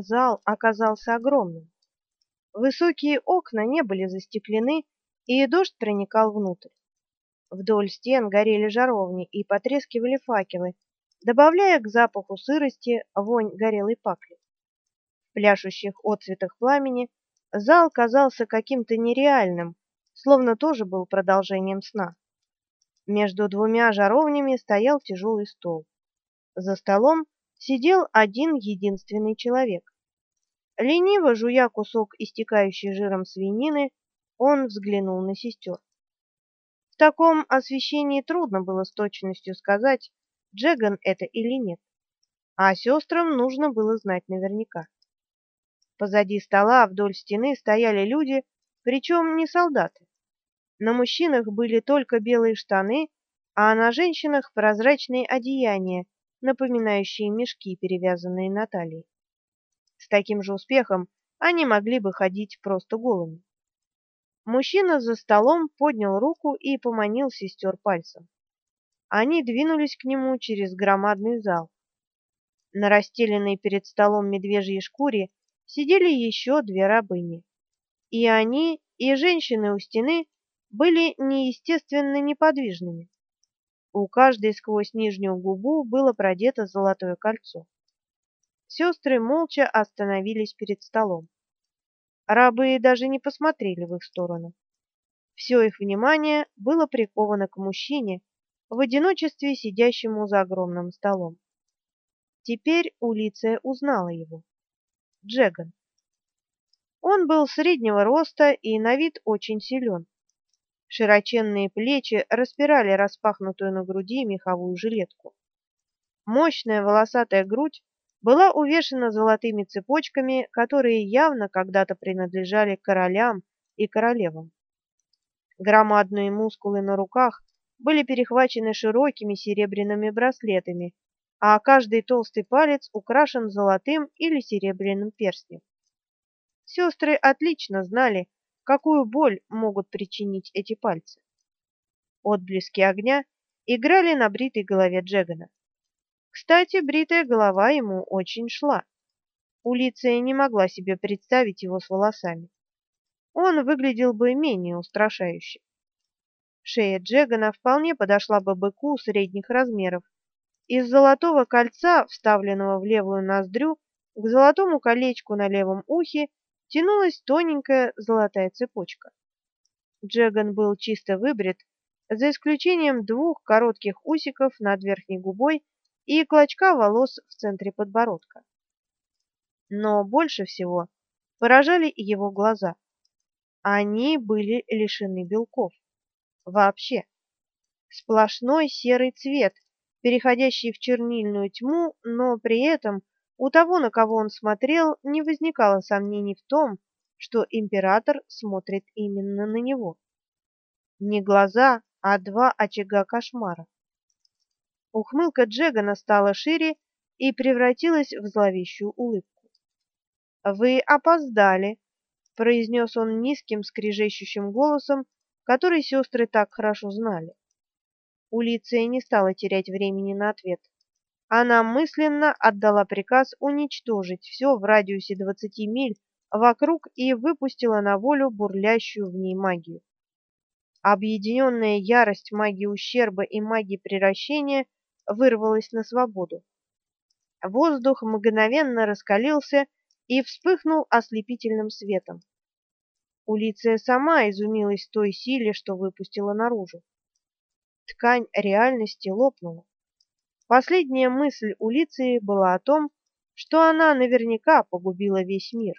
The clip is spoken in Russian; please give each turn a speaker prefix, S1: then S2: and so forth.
S1: зал оказался огромным. Высокие окна не были застеклены, и дождь проникал внутрь. Вдоль стен горели жаровни и потрескивали факелы, добавляя к запаху сырости вонь горелой пакли. В пляшущих отцветах пламени зал казался каким-то нереальным, словно тоже был продолжением сна. Между двумя жаровнями стоял тяжелый стол. За столом сидел один единственный человек. Лениво жуя кусок истекающей жиром свинины, он взглянул на сестер. В таком освещении трудно было с точностью сказать, Джеган это или нет. А сестрам нужно было знать наверняка. Позади стола вдоль стены стояли люди, причем не солдаты. На мужчинах были только белые штаны, а на женщинах прозрачные одеяния, напоминающие мешки, перевязанные на талии. С таким же успехом они могли бы ходить просто голыми. Мужчина за столом поднял руку и поманил сестер пальцем. Они двинулись к нему через громадный зал. На расстеленной перед столом медвежьей шкуре сидели еще две рабыни. И они, и женщины у стены были неестественно неподвижными. У каждой сквозь нижнюю губу было продето золотое кольцо. Сестры молча остановились перед столом. Рабы даже не посмотрели в их сторону. Все их внимание было приковано к мужчине, в одиночестве сидящему за огромным столом. Теперь Улиция узнала его. Джеган. Он был среднего роста и на вид очень силен. Широченные плечи распирали распахнутую на груди меховую жилетку. Мощная волосатая грудь была увешана золотыми цепочками, которые явно когда-то принадлежали королям и королевам. Громадные мускулы на руках были перехвачены широкими серебряными браслетами, а каждый толстый палец украшен золотым или серебряным перстнем. Сестры отлично знали, какую боль могут причинить эти пальцы. Отблески огня играли на бритой голове Джегана. Кстати, бритая голова ему очень шла. Улиция не могла себе представить его с волосами. Он выглядел бы менее устрашающе. Шея Джегана вполне подошла бы быку средних размеров. Из золотого кольца, вставленного в левую ноздрю, к золотому колечку на левом ухе тянулась тоненькая золотая цепочка. Джеган был чисто выбрит, за исключением двух коротких усиков над верхней губой и клочка волос в центре подбородка. Но больше всего поражали его глаза. Они были лишены белков. Вообще. Сплошной серый цвет, переходящий в чернильную тьму, но при этом у того, на кого он смотрел, не возникало сомнений в том, что император смотрит именно на него. Не глаза, а два очага кошмара. Ухмылка Джегана стала шире и превратилась в зловещую улыбку. Вы опоздали, произнес он низким скрежещущим голосом, который сестры так хорошо знали. Улиция не стала терять времени на ответ. Она мысленно отдала приказ уничтожить все в радиусе 20 миль вокруг и выпустила на волю бурлящую в ней магию. Объединенная ярость магии ущерба и магии приращения вырвалась на свободу. Воздух мгновенно раскалился и вспыхнул ослепительным светом. Улиция сама изумилась той силе, что выпустила наружу. Ткань реальности лопнула. Последняя мысль Улиции была о том, что она наверняка погубила весь мир.